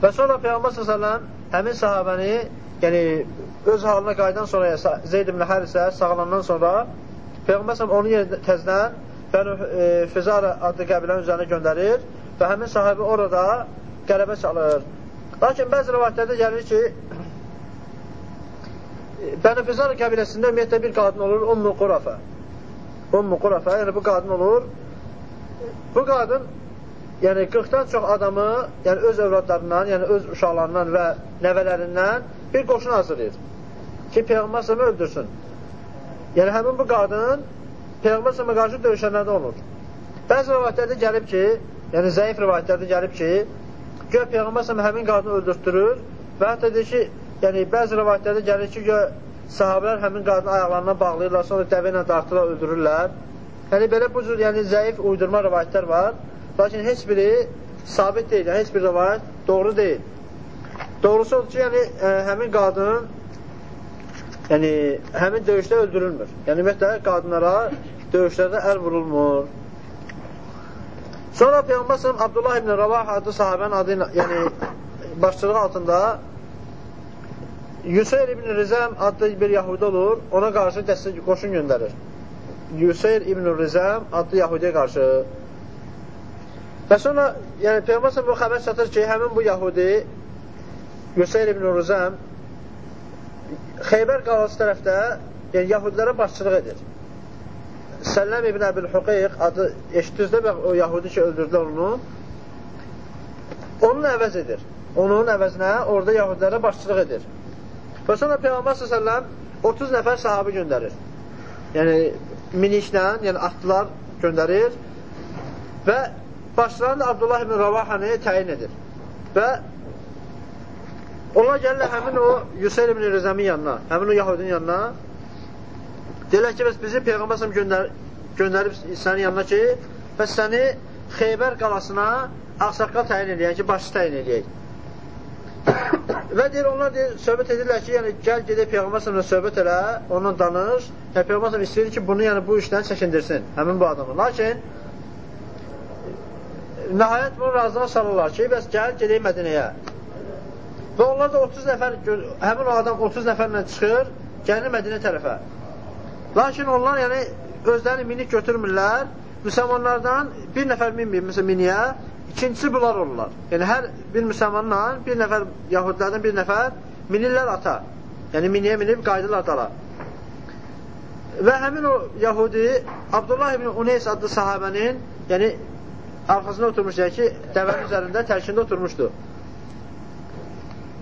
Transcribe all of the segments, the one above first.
Və sonra Peyğəmbər s.ə.v həmin sahabəni, yəni öz halına qaydan sonra Zeyd ibn Hərisə sağlanandan sonra Peyğəmbər s.ə.v onun yerinə təzdən Bənu e, Füzara adlı qəbilənin üzərinə göndərir və həmin sahibi orada qələbə çalır. Lakin bəzi rivayətlərdə gəlir ki, Bənu Füzara qəbiləsində ümumiyyətlə bir qadın olur, Ummu Qurafə. Ummu Qurafə, yəni bu qadın olur. Bu qadın yəni 40-dan çox adamı, yəni öz övladlarından, yəni öz uşaqlarından və nəvələrindən bir qoşun hazırlayır ki, Peyğəmbər səhəmi öldürsün. Yəni həmin bu qadın Peyğəmbər səhəmə qarşı döyüşənlərdə olur. Bəzi rivayətlərdə gəlib ki, yəni zəif rivayətlərdə gəlib ki, gör Peyğəmbər səhəmə həmin qadını öldürtdürür və hətta deyir ki, yəni bəzi rivayətlərdə gəlir ki, gör sahabələr həmin qadını ayaqlarına bağlayırlar, sonra dəvə ilə dartırlar, öldürürlər. Yəni belə bu cür yəni zəif uydurma rivayətlər var. Lakin heç biri sabit deyil, yəni heç bir rivayət doğru deyil. Doğrusu odur ki, yəni ə, e, həmin qadın yəni həmin döyüşdə öldürülmür. Yəni ümumiyyətlə qadınlara döyüşlərdə əl vurulmur. Sonra Peyğəmbər sallallahu Abdullah ibn Ravah adlı sahabənin adı ilə, yəni başçılığı altında Yüseyr ibn Rizəm adlı bir yahudi olur, ona qarşı dəstə qoşun göndərir. Yüseyr ibn Rizəm adlı yahudiyə qarşı Və sonra, yəni Peyğəmbər bu xəbər çatır ki, həmin bu yahudi Yüseyr ibn Ruzəm Xeybər qalası tərəfdə yəni yahudilərə başçılıq edir. Səlləm ibn Əbil Huqeyq adı eşitdiniz də o yahudi ki, öldürdülər onu. Onun əvəz edir. Onun əvəzinə orada yahudilərə başçılıq edir. Və sonra Peyğəmbər s.ə.v 30 nəfər sahabı göndərir. Yəni miniklə, yəni atlılar göndərir və başlarını Abdullah ibn Ravahanı təyin edir. Və onlar gəlirlər həmin o Yüseyr ibn Rəzəmin yanına, həmin o Yahudinin yanına. Deyirlər ki, bəs bizi Peyğəmbər göndər göndərib sənin yanına ki, bəs səni Xeybər qalasına ağsaqqal təyin edəyək ki, başçı təyin edəyək. və deyir, onlar deyir, söhbət edirlər ki, yəni gəl gedək Peyğəmbər sələmlə söhbət elə, onunla danış. Yəni Peyğəmbər istəyir ki, bunu yəni bu işdən çəkindirsin, həmin bu adamı. Lakin nəhayət bunu razına salırlar ki, bəs gəl, gedək Mədinəyə. Və onlar da 30 nəfər, həmin o adam 30 nəfərlə çıxır, gəlir Mədinə tərəfə. Lakin onlar yəni özlərini minik götürmürlər, müsəlmanlardan bir nəfər minmir, məsələn, miniyə, ikincisi bunlar olurlar. Yəni, hər bir müsəlmanla bir nəfər, yahudlərdən bir nəfər minirlər ata. Yəni, miniyə minib qayıdırlar dala. Və həmin o yahudi, Abdullah ibn Uneys adlı sahabənin, yəni arxasında oturmuş yəni ki, dəvənin üzərində tərkində oturmuşdu.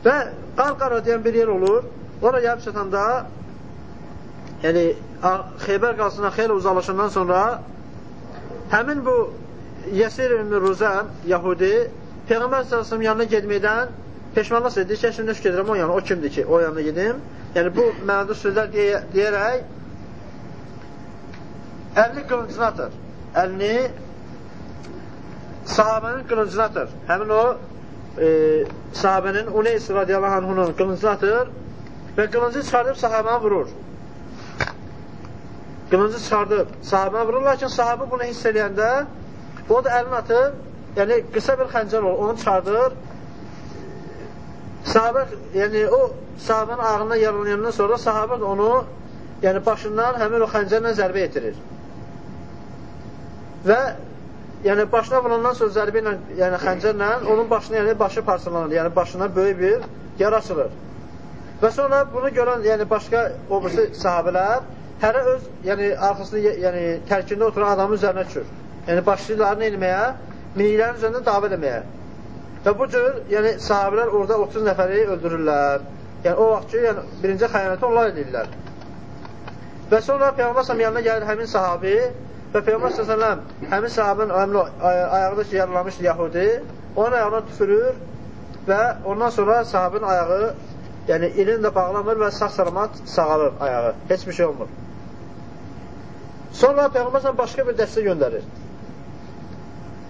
Və qar-qara deyən bir yer olur, ora gəlib çatanda yəni Xeybər qalsına xeyli uzaqlaşandan sonra həmin bu Yəsir ibn Ruzəm, Yahudi, Peyğəmbər s.ə.v yanına gedməkdən peşmanlıq edir ki, şimdi nöş gedirəm o yana, o kimdir ki, o yanına gedim. Yəni bu mənada sözlər deyə, deyərək əlini qılıncına atır. Əlini sahabənin qılıncını atır. Həmin o e, sahabənin Uneys radiyallahu anhunun qılıncını atır və qılıncı çıxardıb sahabəni vurur. Qılıncı çıxardıb sahabəni vurur, lakin sahabə bunu hiss edəndə o da əlini atır, yəni qısa bir xəncər olur, onu çıxardır. Sahabə, yəni o sahabənin ağına yaralayandan sonra sahabə onu yəni başından həmin o xəncərlə zərbə etirir. Və yəni başına vurandan sonra zərbə ilə, yəni xəncərlə onun başına, yəni başı parçalanır, yəni başına böyük bir yara açılır. Və sonra bunu görən, yəni başqa o birisi sahabələr hərə öz, yəni arxasında, yəni tərkində oturan adamın üzərinə düşür. Yəni başlayırlar nə etməyə? Miniklərin üzərində dava eləməyə. Və bu cür, yəni sahabələr orada 30 nəfəri öldürürlər. Yəni o vaxt ki, yəni birinci xəyanəti onlar edirlər. Və sonra Peyğəmbər yanına gəlir həmin sahabi Və Peyğəmbər s.ə.v həmin sahabın ayağında ki, yaralamışdı Yahudi, onun ayağına tüfürür və ondan sonra sahabın ayağı, yəni ilini də bağlamır və sağ salamat sağalır ayağı. Heç bir şey olmur. Sonra Peyğəmbər s.ə.v başqa bir dəstə göndərir.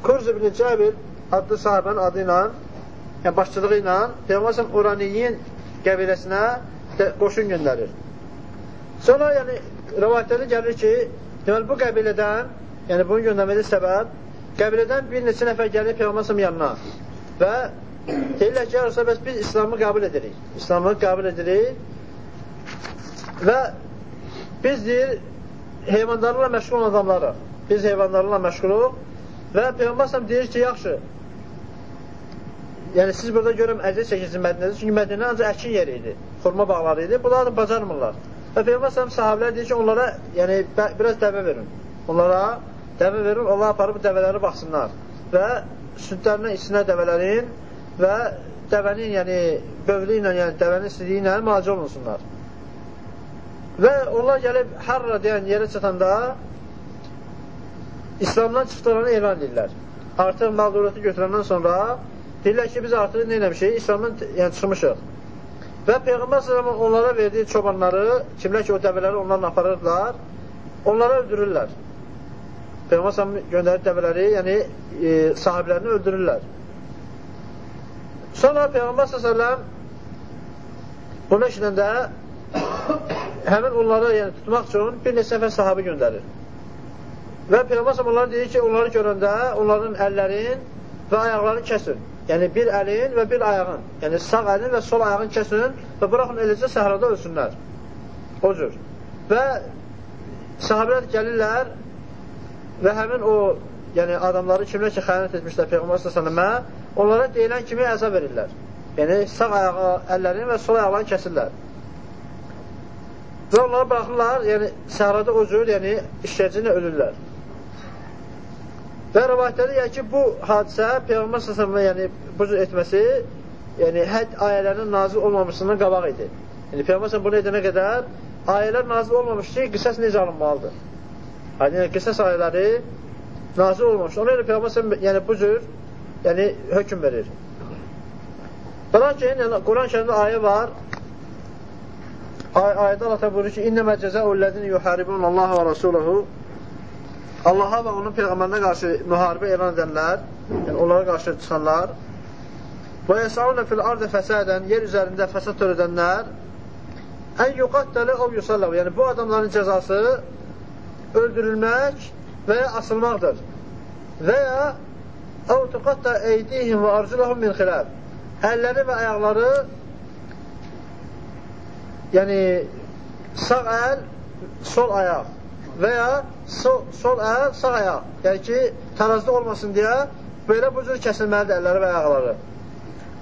Kurz ibn Cəbir adlı sahabənin adı ilə, yəni başçılığı ilə Peyğəmbər s.ə.v Uraniyin qəbiləsinə qoşun göndərir. Sonra yəni rəvayətlərdə gəlir ki, Deməli, bu qəbilədən, yəni bunu göndərmədə səbəb, qəbilədən bir neçə nəfər gəlir Peyğəmbər yanına və Deyirlər ki, yarısa bəs biz İslamı qəbul edirik. İslamı qəbul edirik və biz deyir, heyvanlarla məşğul olan adamlarıq. Biz heyvanlarla məşğuluq və Peyğəmbər deyir ki, yaxşı, yəni siz burada görüm əziz çəkirsiniz Mədinədə, çünki Mədinə ancaq əkin yeri idi, xurma bağları idi, bunlar da bacarmırlar. Və Peyğəmbər sahabələr deyir ki, onlara yəni, biraz dəvə verin. Onlara dəvə verin, onlar aparıb dəvələri baxsınlar və südlərinə içsinə dəvələrin və dəvənin, yəni bövlü ilə, yəni dəvənin istiliyi ilə müalicə olunsunlar. Və onlar gəlib Harra deyən yerə çatanda İslamdan çıxdıqlarını elan edirlər. Artıq məğlubiyyəti götürəndən sonra deyirlər ki, biz artıq nə eləmişik? İslamdan yəni, çıxmışıq. Və Peyğəmbər s.ə.v onlara verdiyi çobanları, kimlər ki, o dəvələri onlarla aparırlar, onları öldürürlər. Peyğəmbər s.ə.v göndərir dəvələri, yəni e, sahiblərini öldürürlər. Sonra Peyğəmbər s.ə.v bunu eşidəndə həmin onları yəni, tutmaq üçün bir neçə nəfər sahabı göndərir. Və Peyğəmbər onlara deyir ki, onları görəndə onların əllərin və ayaqlarını kəsin. Yəni bir əlin və bir ayağın. Yəni sağ əlin və sol ayağın kəsin və buraxın eləcə səhrada ölsünlər. O cür. Və sahabələr gəlirlər və həmin o yəni adamları kimlər ki xəyanət etmişlər Peyğəmbər s.ə.və onlara deyilən kimi əzab verirlər. Yəni sağ ayağı, əllərini və sol ayaqlarını kəsirlər. Və onları baxırlar, yəni səhrada o cür, yəni işgəncə ilə ölürlər. Və rəvayətlərdə yəni ki, bu hadisə Peyğəmbər səsəmə yəni bu cür etməsi, yəni hədd ayələrinin nazil olmamışlığından qabaq idi. Yəni Peyğəmbər səsəm bunu edənə qədər ayələr nazil olmamış ki, qisas necə alınmalıdır. Yəni qisas ayələri nazil olmamış. Ona görə Peyğəmbər səsəm yəni bu cür yəni hökm verir. Lakin yəni, Quran-Kərimdə ayə var, Ay ayədə Allah buyurur ki, İnnəmə cəzəullədini yuharibun Allah və Rasulahu Allaha və onun Peyğəmbərinə qarşı müharibə elan edənlər, yəni onlara qarşı çıxanlar və yəsaunə fil ardı fəsədən, yer üzərində fəsad törədənlər ən yuqattəli ov yusallahu, yəni bu adamların cəzası öldürülmək və ya asılmaqdır. Və ya əv tuqatta eydihim və arculahum min xiləb əlləri və ayaqları yəni sağ əl, sol ayaq və ya sol, sol əl, sağ ayaq. Yəni ki, tarazda olmasın deyə belə bu cür kəsilməlidir əlləri və ayaqları.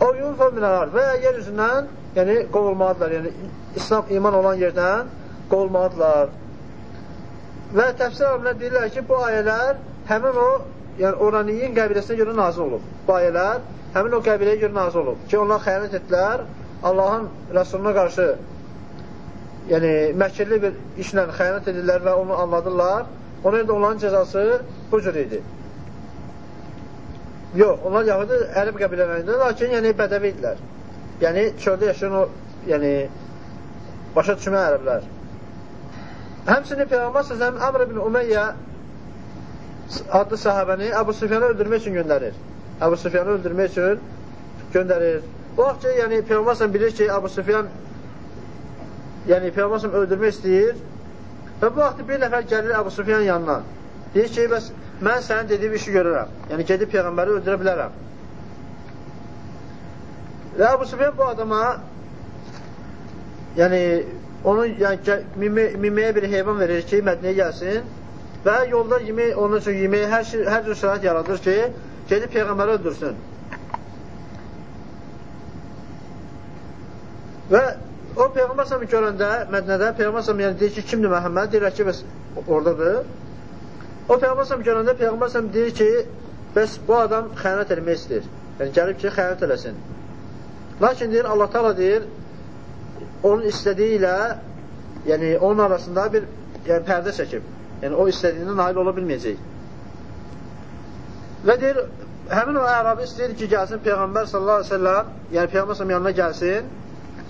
O yunfə minələr və ya yer üzündən yəni qovulmalıdırlar. Yəni İslam iman olan yerdən qovulmalıdırlar. Və təfsir alimlər deyirlər ki, bu ayələr həmin o yəni Oraniyin qəbiləsinə görə nazil olub. Bu ayələr həmin o qəbiləyə görə nazil olub. Ki, onlar xəyanət etdilər, Allahın Rəsuluna qarşı yəni məkirli bir işlə xəyanət edirlər və onu anladırlar, ona görə onların cəzası bu cür idi. Yox, onlar yahudi ərəb qəbilələrində, lakin yəni bədəvi idilər. Yəni çöldə yaşayan o, yəni başa düşmə ərəblər. Həmsinin Peyğəmbər səsəm Əmr ibn Umeyyə adlı sahabəni Əbu Süfyanı öldürmək üçün göndərir. Əbu Süfyanı öldürmək üçün göndərir. O vaxt ki, yəni Peyğəmbər bilir ki, Əbu Süfyan yəni Peyğəmbər öldürmək istəyir və bu vaxt bir nəfər gəlir Əbu Sufyan yanına. Deyir ki, bəs mən sənin dediyim işi görürəm. Yəni gedib Peyğəmbəri öldürə bilərəm. Və Əbu Sufyan bu adama yəni onu yəni, miməyə bir heyvan verir ki, Mədniyə gəlsin və yolda yemək, onun üçün yeməyi hər, şey, hər cür şərait yaradır ki, gedib Peyğəmbəri öldürsün. Və O Peyğəmbər səhəmi görəndə Mədnədə Peyğəmbər səhəmi yəni deyir ki, kimdir Məhəmməd? Deyirlər ki, bəs oradadır. O Peyğəmbər səhəmi görəndə Peyğəmbər səhəmi deyir ki, bəs bu adam xəyanət eləmək istəyir. Yəni gəlib ki, xəyanət eləsin. Lakin deyir, Allah Taala deyir, onun istədiyi ilə yəni onun arasında bir yəni, pərdə çəkib. Yəni o istədiyinə nail ola bilməyəcək. Və deyir, həmin o ərabi istəyir ki, gəlsin Peyğəmbər sallallahu əleyhi və səlləm, yəni Peyğəmbər sallallahu yanına gəlsin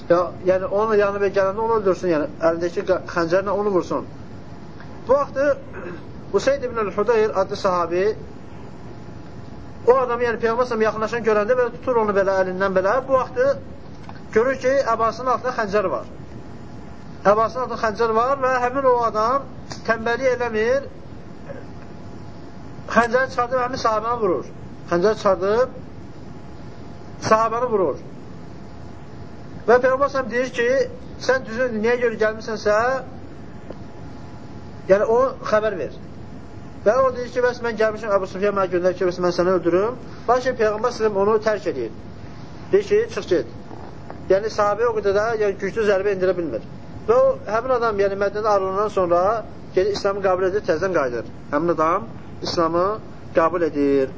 Ya, yəni onun yanına gələndə onu öldürsün, yəni əlindəki xəncərlə onu vursun. Bu vaxtı Useyd ibn el-Hudayr adlı sahabi o adamı, yəni Peyğəmbər yaxınlaşan görəndə belə tutur onu belə əlindən belə. Bu vaxtı görür ki, əbasının altında xəncər var. Əbasının altında xəncər var və həmin o adam tənbəli eləmir, xəncəri çıxardıb həmin sahabəni vurur. Xəncəri çıxardıb sahabanı vurur. Və Peyğəmbər deyir ki, sən düzün niyə görə gəlmisənsə, yəni o xəbər ver. Və o deyir ki, bəs mən gəlmişim Əbu Sufyan mənə göndər ki, bəs mən səni öldürüm. Lakin Peyğəmbər səhəm onu tərk edir. Deyir ki, çıx get. Yəni sahabə o qədər də yəni, güclü zərbə indirə bilmir. Və o, həmin adam, yəni Mədinədə ayrılandan sonra gedir İslamı qəbul edir, təzdən qayıdır. Həmin adam İslamı qəbul edir.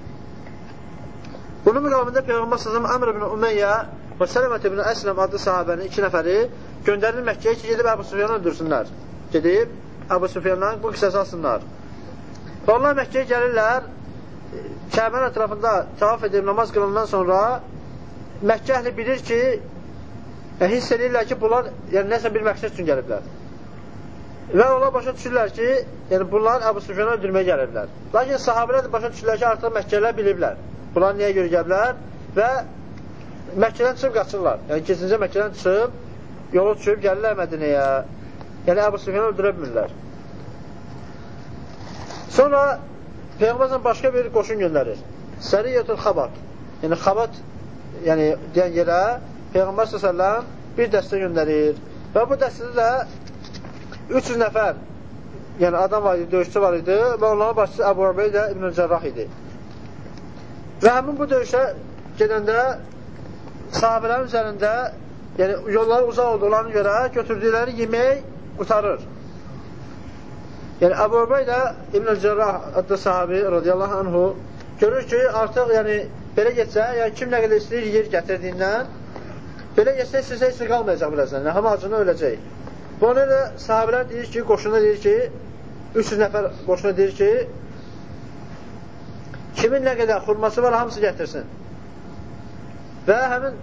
Bunun müqamında Peyğəmbər sallallahu Əmr ibn Umeyyə və Sələmət ibn Əsləm adlı sahabənin iki nəfəri göndərilir Məkkəyə ki, gedib Əbu Sufyanı öldürsünlər. Gedib Əbu Sufyandan bu qisəsi alsınlar. Və onlar Məkkəyə gəlirlər, Kəbənin ətrafında tavaf edib namaz qılından sonra Məkkə əhli bilir ki, yəni, hiss edirlər ki, bunlar yəni, nəsə bir məqsəd üçün gəliblər. Və onlar başa düşürlər ki, yəni bunlar Əbu Sufyanı öldürməyə gəlirlər. Lakin sahabələr də başa düşürlər ki, artıq Məkkələr biliblər. Bunlar niyə görə gəliblər? Və Məkkədən çıxıb qaçırlar. Yəni, kesinci Məkkədən çıxıb, yolu düşüb, gəlirlər Mədinəyə. Yəni, Əbu Sufyanı öldürə bilmirlər. Sonra Peyğəmbərdən başqa bir qoşun göndərir. Səriyyətul Xabat. Yəni, Xabat yəni, deyən yerə Peyğəmbər s.ə.v bir dəstə göndərir. Və bu dəstədə də 300 nəfər yəni adam var idi, döyüşçü var idi və onların başçısı Əbu Ubeydə İbn-i Cərrah idi. Və həmin bu döyüşə gedəndə sahabələrin üzərində yəni yolları uzaq olduğuna görə götürdükləri yemək qutarır. Yəni Əbu Ubeydə İbn-i Cərrah adlı sahabi radiyallahu anhu görür ki, artıq yəni belə getsə, yəni kim nə qədər istəyir yer gətirdiyindən belə getsə sizə heç qalmayacaq birazdan. Yəni, hamı acına öləcək. Ona da sahabələr deyir ki, qoşuna deyir ki, 300 nəfər qoşuna deyir ki, kimin nə qədər xurması var, hamısı gətirsin. Və həmin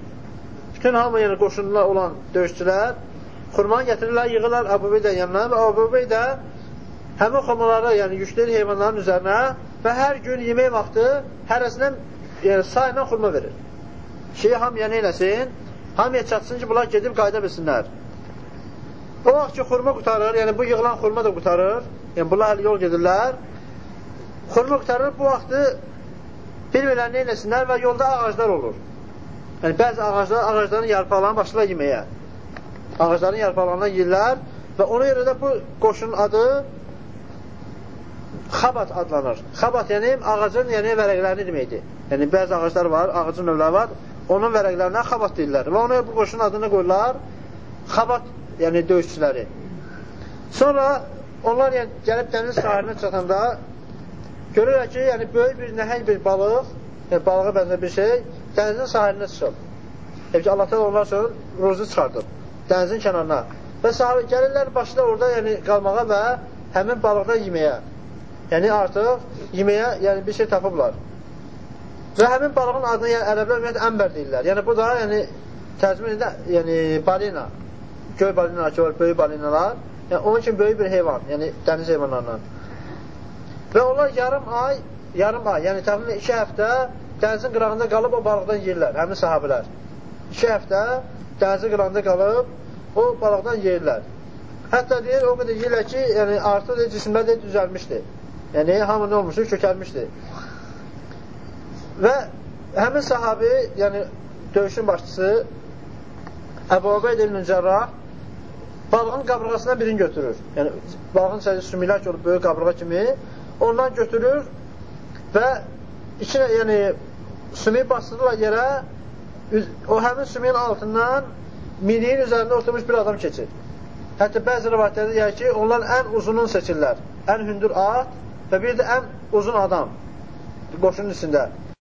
bütün hamı yəni qoşunlar olan döyüşçülər xurmanı gətirirlər, yığırlar Əbu Beydən yanına və Əbu Beydə həmin xurmaları, yəni yükləyir heyvanların üzərinə və hər gün yemək vaxtı hərəsindən yəni, sayla xurma verir. Ki, hamıya neyləsin? Hamıya çatsın ki, bunlar gedib qayda bilsinlər. O vaxt ki, xurma qutarır, yəni bu yığılan xurma da qutarır, yəni bunlar yol gedirlər, xurma qutarır, bu vaxtı bilmirlər neynəsinlər və yolda ağaclar olur. Yəni, bəzi ağaclar, ağacların yarpaqlarını başlayırlar yeməyə. Ağacların yarpaqlarından yeyirlər və ona görə də bu qoşunun adı xabat adlanır. Xabat yəni ağacın yəni, vərəqlərini deməkdir. Yəni, bəzi ağaclar var, ağacın növləri var, onun vərəqlərinə xabat deyirlər. Və ona bu qoşunun adını qoyurlar xabat, yəni döyüşçüləri. Sonra onlar yəni, gəlib dəniz sahilinə çatanda görürlər ki, yəni böyük bir nəhəng bir balıq, yəni balığa bənzər bir şey, dənizin sahilinə çıxıb. Yəni ki, Allah təala onlar üçün ruzu çıxardıb dənizin kənarına. Və sahabe gəlirlər başlayır orada yəni qalmağa və həmin balıqdan yeməyə. Yəni artıq yeməyə yəni bir şey tapıblar. Və həmin balığın adını yəni ərəblər ümumiyyətlə əmbər deyirlər. Yəni bu da yəni tərcümə yəni balina. Göy ki, var, böyük balinalar. Yəni onun üçün böyük bir heyvan, yəni dəniz heyvanlarından. Və onlar yarım ay, yarım ay, yəni təxminən iki həftə dənizin qırağında qalıb o balıqdan yeyirlər, həmin sahabilər. İki həftə dənizin qırağında qalıb o balıqdan yeyirlər. Hətta deyir, o qədər yeyirlər ki, yəni artıq deyir, cisimlər deyir, düzəlmişdi. Yəni, hamı nə olmuşdur? Kökəlmişdi. Və həmin sahabi, yəni döyüşün başçısı Əbu Ubeyd ibn Cərrah balığın qabrığasından birini götürür. Yəni, balığın səsi sümüklər olub, böyük qabırğa kimi ondan götürür və içinə, yəni sümüyü basdırırlar yerə, o həmin sümüyün altından miniyin üzərində oturmuş bir adam keçir. Hətta bəzi rivayətlərdə deyir ki, onlar ən uzunun seçirlər. Ən hündür at və bir də ən uzun adam qoşunun içində.